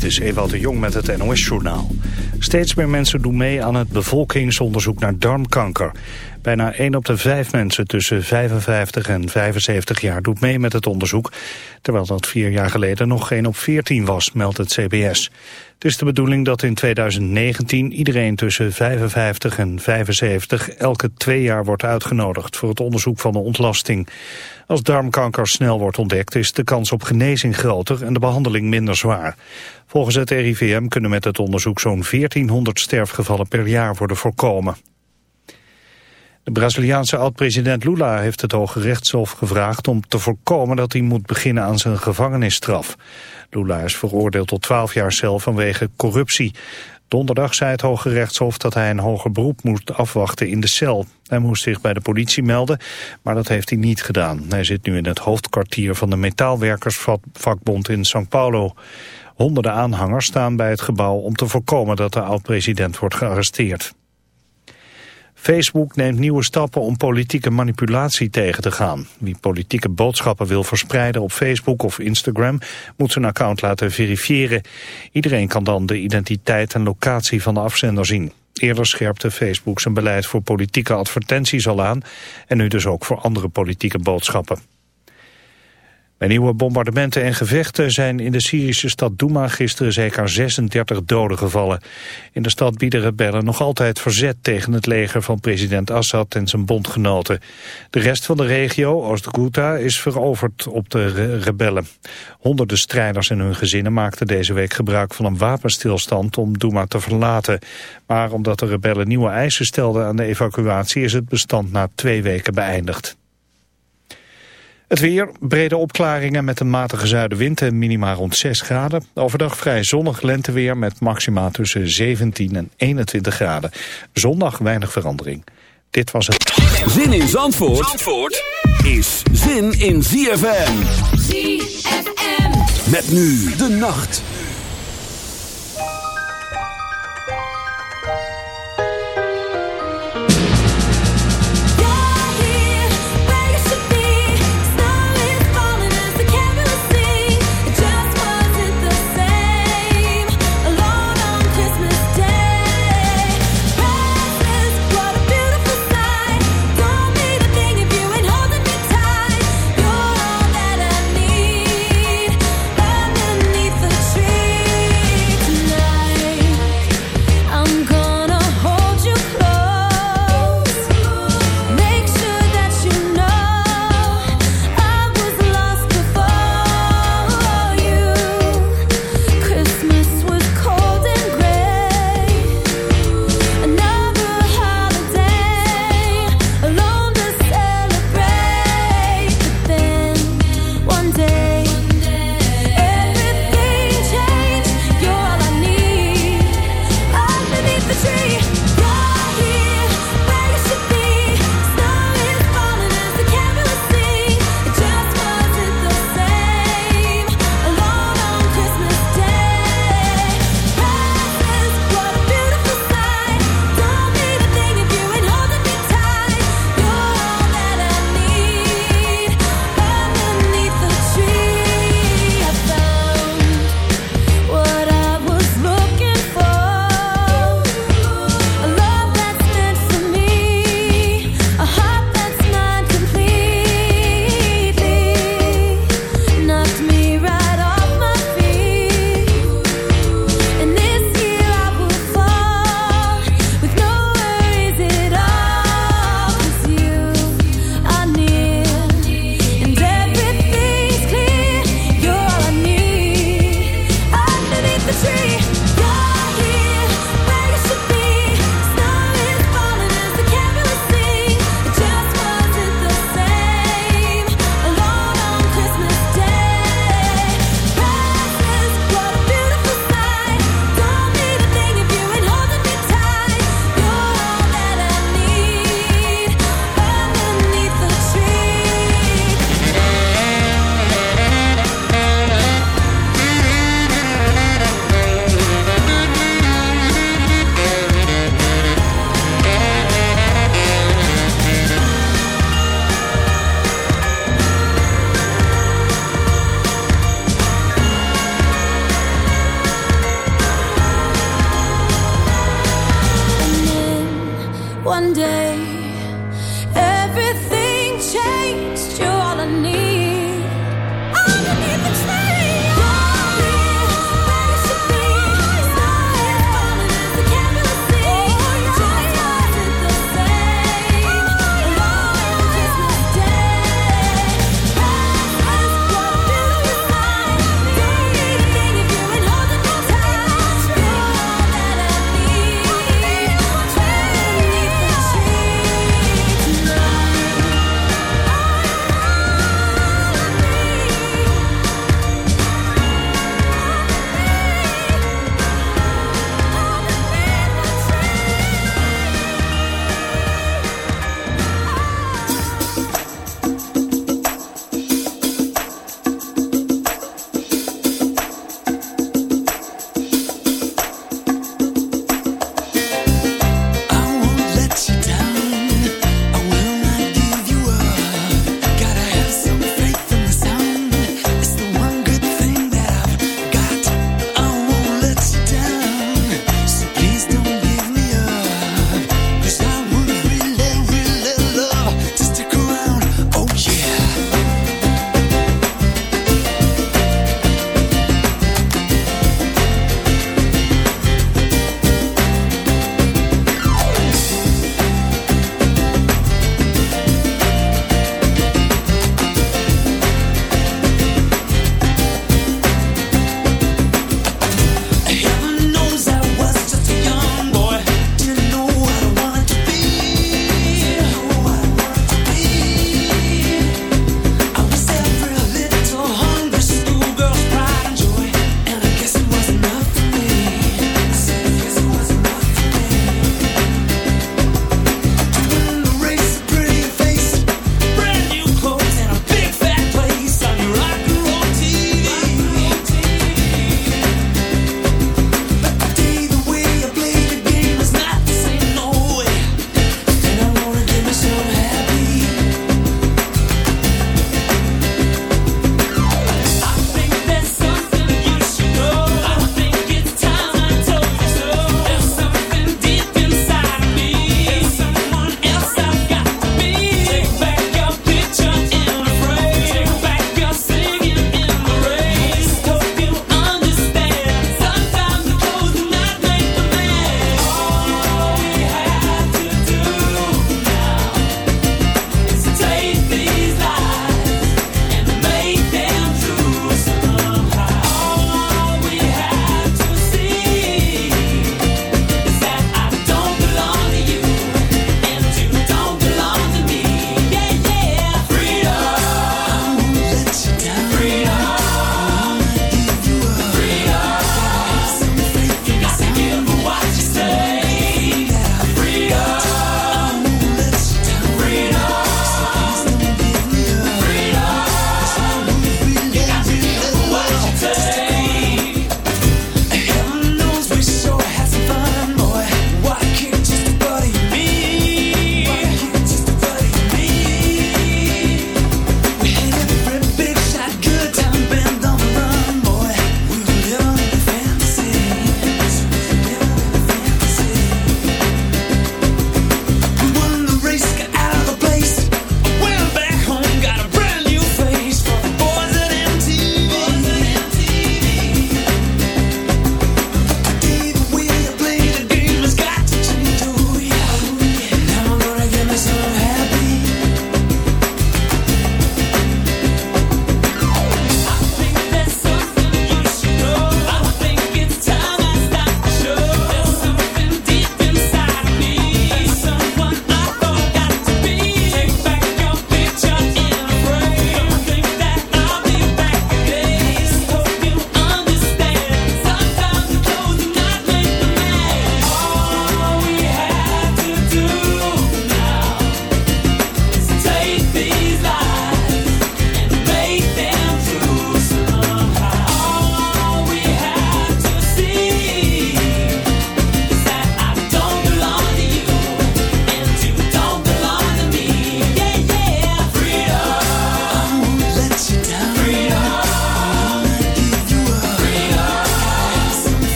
Dit is Ewout de Jong met het NOS-journaal. Steeds meer mensen doen mee aan het bevolkingsonderzoek naar darmkanker. Bijna 1 op de 5 mensen tussen 55 en 75 jaar doet mee met het onderzoek... terwijl dat vier jaar geleden nog 1 op 14 was, meldt het CBS. Het is de bedoeling dat in 2019 iedereen tussen 55 en 75 elke twee jaar wordt uitgenodigd... voor het onderzoek van de ontlasting. Als darmkanker snel wordt ontdekt is de kans op genezing groter en de behandeling minder zwaar. Volgens het RIVM kunnen met het onderzoek zo'n 1400 sterfgevallen per jaar worden voorkomen. De Braziliaanse oud-president Lula heeft het Hoge Rechtshof gevraagd om te voorkomen dat hij moet beginnen aan zijn gevangenisstraf. Lula is veroordeeld tot 12 jaar cel vanwege corruptie. Donderdag zei het Hoge Rechtshof dat hij een hoger beroep moest afwachten in de cel. Hij moest zich bij de politie melden, maar dat heeft hij niet gedaan. Hij zit nu in het hoofdkwartier van de metaalwerkersvakbond in São Paulo. Honderden aanhangers staan bij het gebouw om te voorkomen dat de oud-president wordt gearresteerd. Facebook neemt nieuwe stappen om politieke manipulatie tegen te gaan. Wie politieke boodschappen wil verspreiden op Facebook of Instagram... moet zijn account laten verifiëren. Iedereen kan dan de identiteit en locatie van de afzender zien. Eerder scherpte Facebook zijn beleid voor politieke advertenties al aan... en nu dus ook voor andere politieke boodschappen. Bij nieuwe bombardementen en gevechten zijn in de Syrische stad Douma gisteren zeker 36 doden gevallen. In de stad bieden rebellen nog altijd verzet tegen het leger van president Assad en zijn bondgenoten. De rest van de regio, Oost-Ghouta, is veroverd op de rebellen. Honderden strijders en hun gezinnen maakten deze week gebruik van een wapenstilstand om Douma te verlaten. Maar omdat de rebellen nieuwe eisen stelden aan de evacuatie is het bestand na twee weken beëindigd. Het weer, brede opklaringen met een matige zuidenwind en minima rond 6 graden. Overdag vrij zonnig lenteweer met maxima tussen 17 en 21 graden. Zondag weinig verandering. Dit was het. Zin in Zandvoort, Zandvoort is zin in ZFM. ZFM. Met nu de nacht.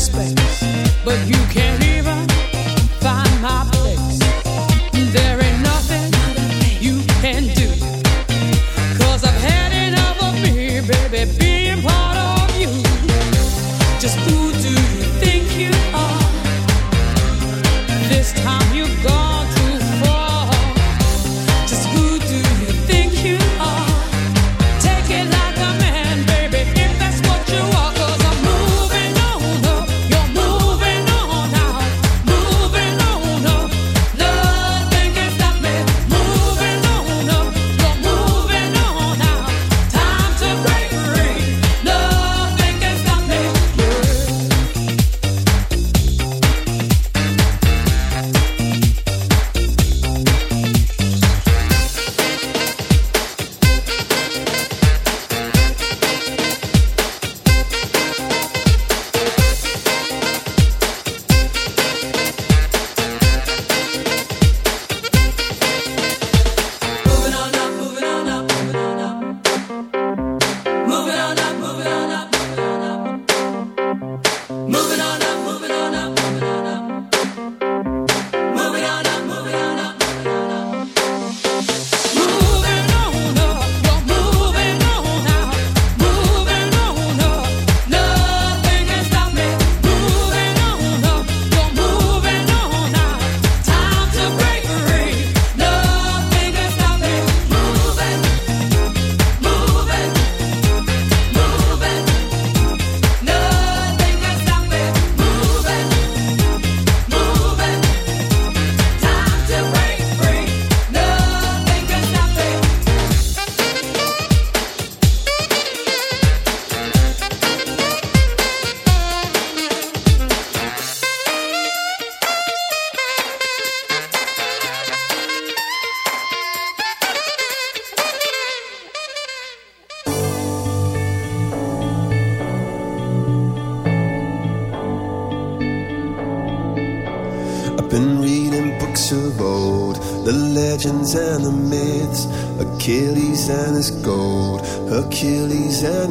space, but you can't hear.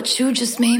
what you just made